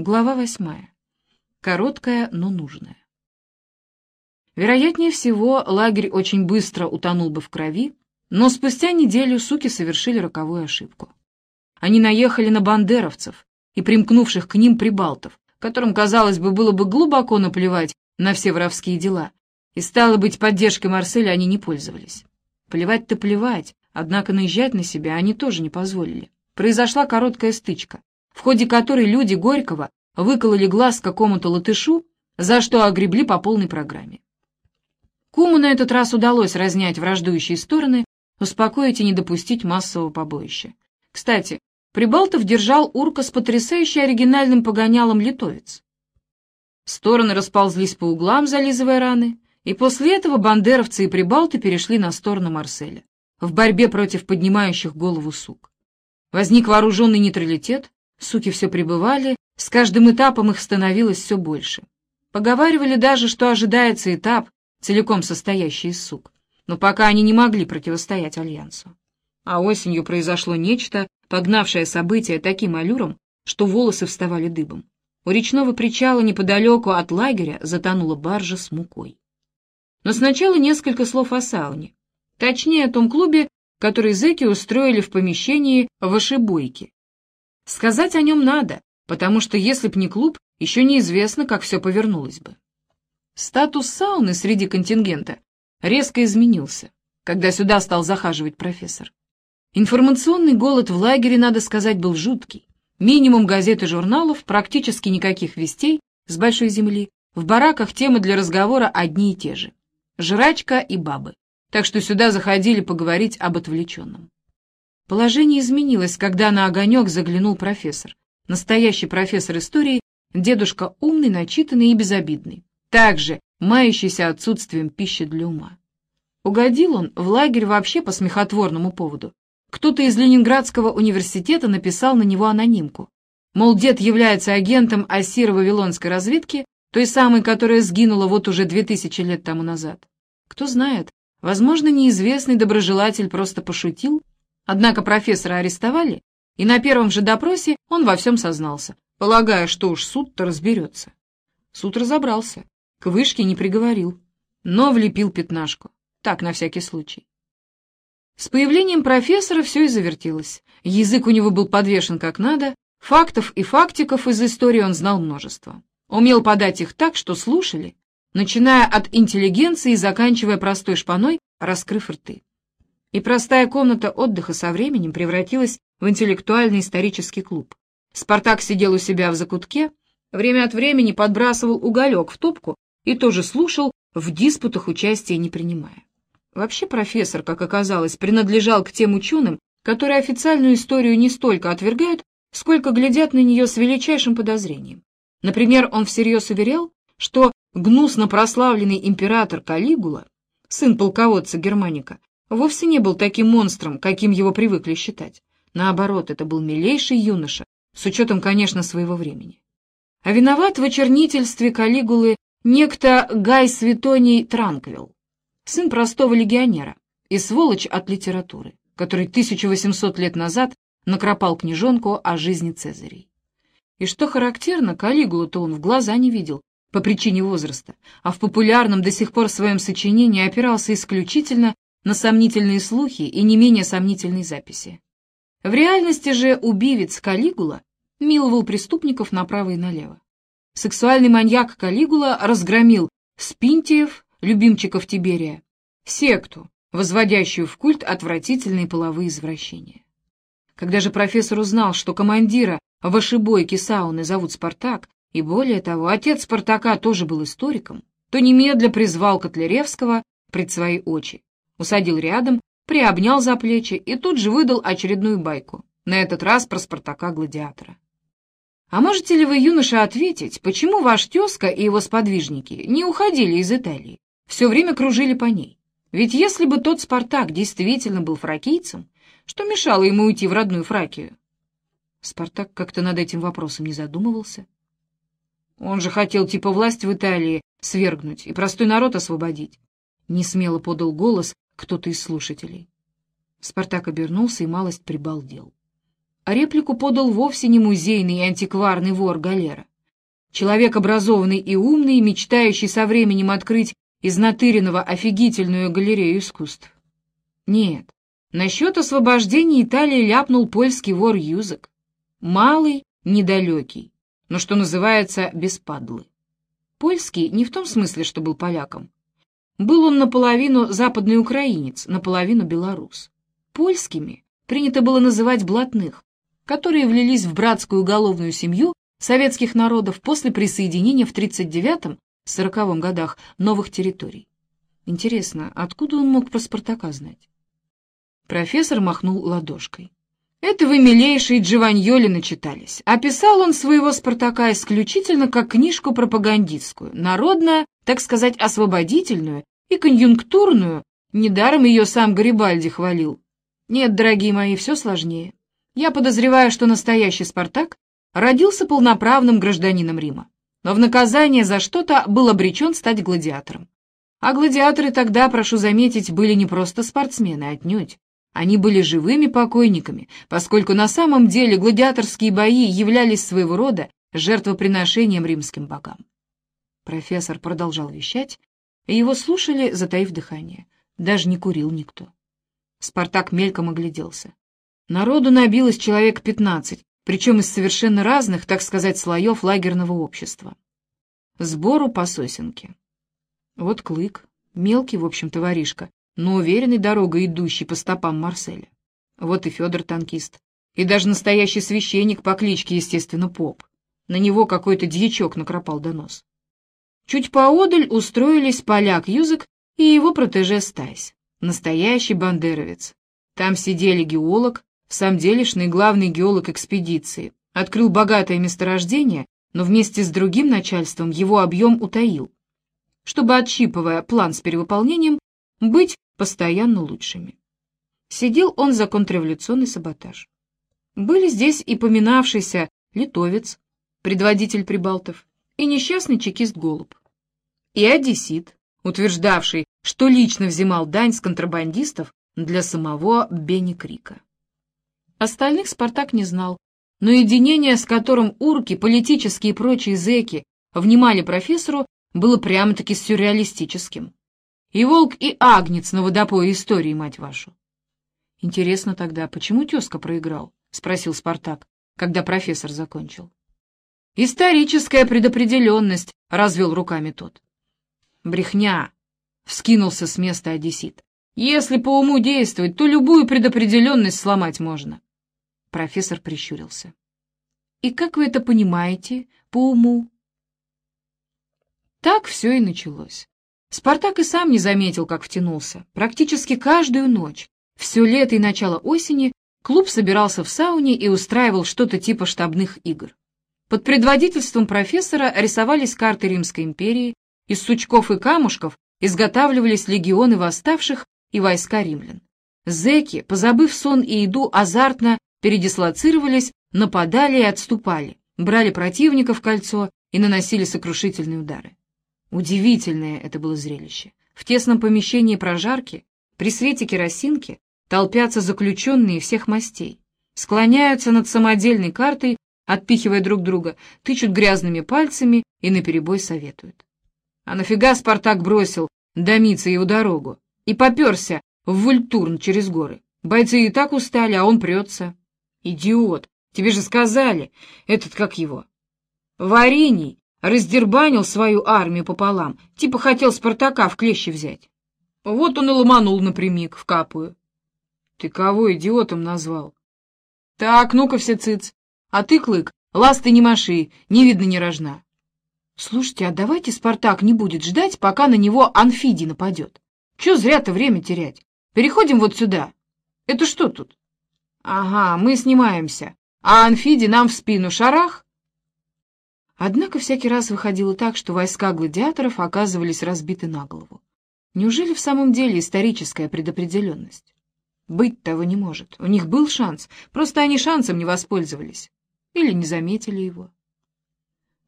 Глава восьмая. Короткая, но нужная. Вероятнее всего, лагерь очень быстро утонул бы в крови, но спустя неделю суки совершили роковую ошибку. Они наехали на бандеровцев и примкнувших к ним прибалтов, которым, казалось бы, было бы глубоко наплевать на все воровские дела, и, стало быть, поддержкой Марселя они не пользовались. Плевать-то плевать, однако наезжать на себя они тоже не позволили. Произошла короткая стычка, в ходе которой люди Горького выкололи глаз какому-то латышу, за что огребли по полной программе. Куму на этот раз удалось разнять враждующие стороны, успокоить и не допустить массового побоища. Кстати, Прибалтов держал урка с потрясающе оригинальным погонялом литовец. Стороны расползлись по углам, зализывая раны, и после этого бандеровцы и прибалты перешли на сторону Марселя в борьбе против поднимающих голову сук. Возник вооруженный нейтралитет, суки все прибывали, с каждым этапом их становилось все больше. Поговаривали даже, что ожидается этап, целиком состоящий из сук, но пока они не могли противостоять Альянсу. А осенью произошло нечто, погнавшее события таким аллюром, что волосы вставали дыбом. У речного причала неподалеку от лагеря затонула баржа с мукой. Но сначала несколько слов о сауне. Точнее, о том клубе, который зэки устроили в помещении вышибойки. Сказать о нем надо, потому что если б не клуб, еще неизвестно, как все повернулось бы. Статус сауны среди контингента резко изменился, когда сюда стал захаживать профессор. Информационный голод в лагере, надо сказать, был жуткий. Минимум газет и журналов, практически никаких вестей с большой земли. В бараках темы для разговора одни и те же. Жрачка и бабы. Так что сюда заходили поговорить об отвлеченном. Положение изменилось, когда на огонек заглянул профессор. Настоящий профессор истории, дедушка умный, начитанный и безобидный. Также мающийся отсутствием пищи для ума. Угодил он в лагерь вообще по смехотворному поводу. Кто-то из Ленинградского университета написал на него анонимку. Мол, дед является агентом ассиро-вавилонской разведки, той самой, которая сгинула вот уже две тысячи лет тому назад. Кто знает, возможно, неизвестный доброжелатель просто пошутил. Однако профессора арестовали, и на первом же допросе он во всем сознался, полагая, что уж суд-то разберется. Суд разобрался, к вышке не приговорил, но влепил пятнашку, так на всякий случай. С появлением профессора все и завертелось. Язык у него был подвешен как надо, фактов и фактиков из истории он знал множество. Умел подать их так, что слушали, начиная от интеллигенции и заканчивая простой шпаной, раскрыв рты. И простая комната отдыха со временем превратилась в интеллектуальный исторический клуб. Спартак сидел у себя в закутке, время от времени подбрасывал уголек в топку и тоже слушал, в диспутах участия не принимая. Вообще профессор, как оказалось, принадлежал к тем ученым, которые официальную историю не столько отвергают, сколько глядят на нее с величайшим подозрением. Например, он всерьез уверял, что гнусно прославленный император Калигула, сын полководца Германика, вовсе не был таким монстром, каким его привыкли считать. Наоборот, это был милейший юноша, с учетом, конечно, своего времени. А виноват в очернительстве Калигулы некто Гай Светоний Транквилл, сын простого легионера и сволочь от литературы, который 1800 лет назад накропал книжонку о жизни Цезарей. И что характерно, Калигулу-то он в глаза не видел по причине возраста, а в популярном до сих пор своем сочинении опирался исключительно на сомнительные слухи и не менее сомнительные записи. В реальности же убивец Калигула миловал преступников направо и налево. Сексуальный маньяк Калигула разгромил Спинтиев, любимчиков Тиберия, секту, возводящую в культ отвратительные половые извращения. Когда же профессор узнал, что командира вошибойки сауны зовут Спартак, и более того, отец Спартака тоже был историком, то немедля призвал Котляревского пред свои очи, усадил рядом, приобнял за плечи и тут же выдал очередную байку, на этот раз про Спартака-гладиатора. А можете ли вы, юноша, ответить, почему ваш тезка и его сподвижники не уходили из Италии? все время кружили по ней. Ведь если бы тот Спартак действительно был фракийцем, что мешало ему уйти в родную Фракию? Спартак как-то над этим вопросом не задумывался. Он же хотел типа власть в Италии свергнуть и простой народ освободить. Несмело подал голос кто-то из слушателей. Спартак обернулся и малость прибалдел. а реплику подал вовсе не музейный и антикварный вор Галера. Человек образованный и умный, мечтающий со временем открыть из Натыринова офигительную галерею искусств. Нет, насчет освобождения Италии ляпнул польский вор Юзек. Малый, недалекий, но, что называется, без падлы. Польский не в том смысле, что был поляком. Был он наполовину западный украинец, наполовину белорус. Польскими принято было называть блатных, которые влились в братскую уголовную семью советских народов после присоединения в 1939-1940 годах новых территорий. Интересно, откуда он мог про Спартака знать? Профессор махнул ладошкой. Это вы, милейшие Джованьоли, начитались. Описал он своего Спартака исключительно как книжку пропагандистскую, народную, так сказать, освободительную и конъюнктурную, недаром ее сам Гарибальди хвалил. Нет, дорогие мои, все сложнее. Я подозреваю, что настоящий Спартак родился полноправным гражданином Рима, но в наказание за что-то был обречен стать гладиатором. А гладиаторы тогда, прошу заметить, были не просто спортсмены, отнюдь. Они были живыми покойниками, поскольку на самом деле гладиаторские бои являлись своего рода жертвоприношением римским богам. Профессор продолжал вещать, и его слушали, затаив дыхание. Даже не курил никто. Спартак мельком огляделся. Народу набилось человек пятнадцать, причем из совершенно разных, так сказать, слоев лагерного общества. Сбору по сосенке. Вот Клык, мелкий, в общем-то, воришка, но уверенный дорогой идущий по стопам Марселя. Вот и Федор танкист. И даже настоящий священник по кличке, естественно, Поп. На него какой-то дьячок накропал донос. Чуть поодаль устроились поляк Юзек и его протеже Стайс. Настоящий бандеровец. Там сидели геолог, в самом делешный главный геолог экспедиции. Открыл богатое месторождение, но вместе с другим начальством его объем утаил, чтобы, отщипывая план с перевыполнением, быть постоянно лучшими. Сидел он за контрреволюционный саботаж. Были здесь и поминавшийся литовец, предводитель прибалтов, и несчастный чекист Голуб, и одессит, утверждавший, что лично взимал дань с контрабандистов для самого Бенни Крика. Остальных Спартак не знал, но единение, с которым урки, политические и прочие зэки внимали профессору, было прямо-таки сюрреалистическим. И волк, и агнец на водопое истории, мать вашу. Интересно тогда, почему тезка проиграл? — спросил Спартак, когда профессор закончил. Историческая предопределенность, — развел руками тот. Брехня, — вскинулся с места одессит. Если по уму действовать, то любую предопределенность сломать можно. Профессор прищурился. И как вы это понимаете, по уму? Так все и началось. Спартак и сам не заметил, как втянулся. Практически каждую ночь, все лето и начало осени, клуб собирался в сауне и устраивал что-то типа штабных игр. Под предводительством профессора рисовались карты Римской империи, из сучков и камушков изготавливались легионы восставших и войска римлян. Зеки, позабыв сон и еду, азартно передислоцировались, нападали и отступали, брали противника в кольцо и наносили сокрушительные удары. Удивительное это было зрелище. В тесном помещении прожарки, при свете керосинки, толпятся заключенные всех мастей, склоняются над самодельной картой, отпихивая друг друга, тычут грязными пальцами и наперебой советуют. А нафига Спартак бросил домиться его дорогу и поперся в вультурн через горы? Бойцы и так устали, а он прется. Идиот, тебе же сказали, этот как его. Варений раздербанил свою армию пополам, типа хотел Спартака в клещи взять. Вот он и ломанул напрямик в капую. Ты кого идиотом назвал? Так, ну-ка все цыц. А ты, Клык, ласты не маши, не видно ни рожна. Слушайте, а давайте Спартак не будет ждать, пока на него Анфидий нападет. Че зря-то время терять? Переходим вот сюда. Это что тут? Ага, мы снимаемся. А Анфидий нам в спину шарах? Однако всякий раз выходило так, что войска гладиаторов оказывались разбиты на голову. Неужели в самом деле историческая предопределенность? Быть того не может. У них был шанс, просто они шансом не воспользовались. Или не заметили его.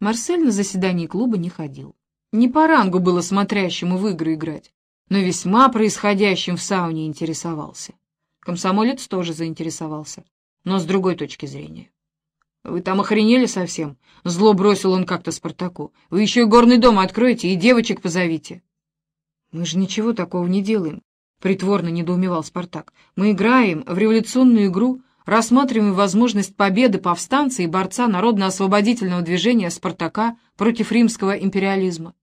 Марсель на заседании клуба не ходил. Не по рангу было смотрящему в игры играть, но весьма происходящим в сауне интересовался. Комсомолец тоже заинтересовался. но с другой точки зрения. «Вы там охренели совсем?» — зло бросил он как-то Спартаку. «Вы еще и горный дом откроете и девочек позовите». «Мы же ничего такого не делаем», — притворно недоумевал Спартак. «Мы играем в революционную игру, рассматриваем возможность победы повстанца и борца народно-освободительного движения Спартака против римского империализма».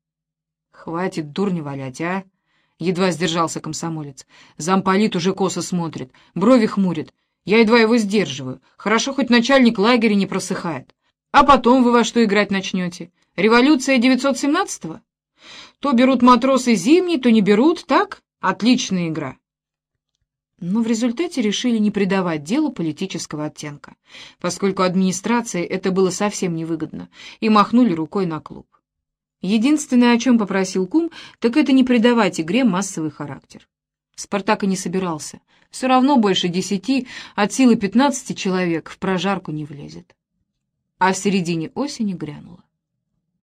«Хватит дурни валять, а!» — едва сдержался комсомолец. Замполит уже косо смотрит, брови хмурит. Я едва его сдерживаю. Хорошо, хоть начальник лагеря не просыхает. А потом вы во что играть начнете? Революция 917-го? То берут матросы зимний, то не берут, так? Отличная игра. Но в результате решили не придавать делу политического оттенка, поскольку администрации это было совсем невыгодно, и махнули рукой на клуб. Единственное, о чем попросил кум, так это не придавать игре массовый характер. Спартак и не собирался. Все равно больше десяти, от силы пятнадцати человек в прожарку не влезет. А в середине осени грянуло.